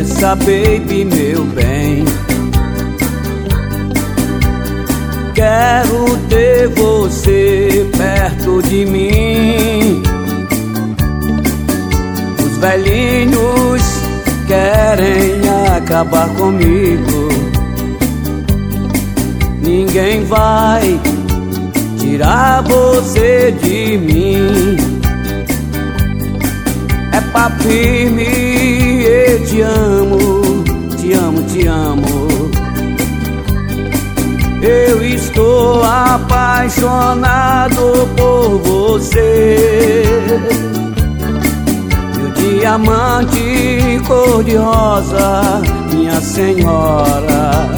Escuta, baby, meu bem. Quero ter você perto de mim. Os velhinhos querem acabar comigo. Ninguém vai tirar você de mim. É papo firme, eu te amo, apaixonado por você. Meu diamante cor-de-rosa, minha senhora.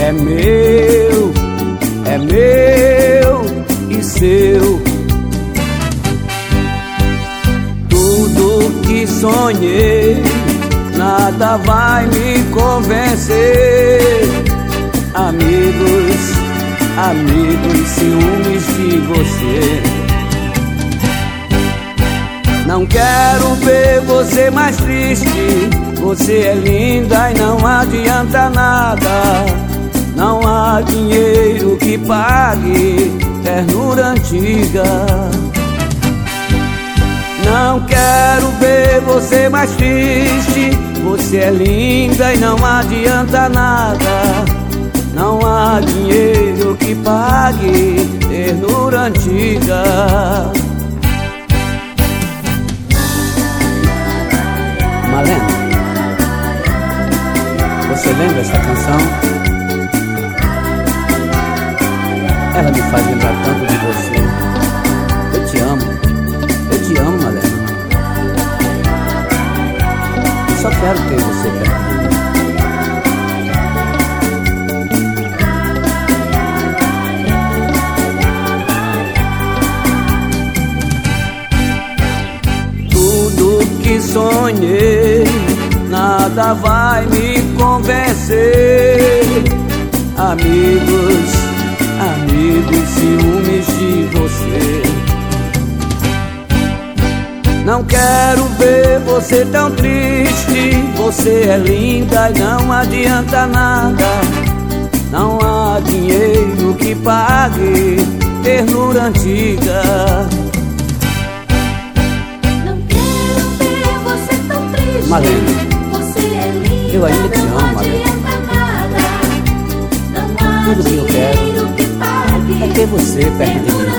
É meu, é meu e seu. Tudo que sonhei, nada vai me convencer amigos, ciúmes de você. Não quero ver você mais triste. Você é linda e não adianta nada. Não há dinheiro que pague ternura antiga. Não quero ver você mais triste. Você é linda e não adianta nada. Não há dinheiro que pague ternura antiga. Malena, você lembra essa canção? Ela me faz lembrar tanto de você. Eu te amo, eu te amo, Malena. Eu só quero ter você perto. Sonhei, nada vai me convencer. Amigos, amigos, ciúmes de você. Não quero ver você tão triste. Você é linda e não adianta nada. Não há dinheiro que pague ternura antiga. Malena. É eu ainda te amo, Malena. Tudo que eu quero é ter você perto de mim.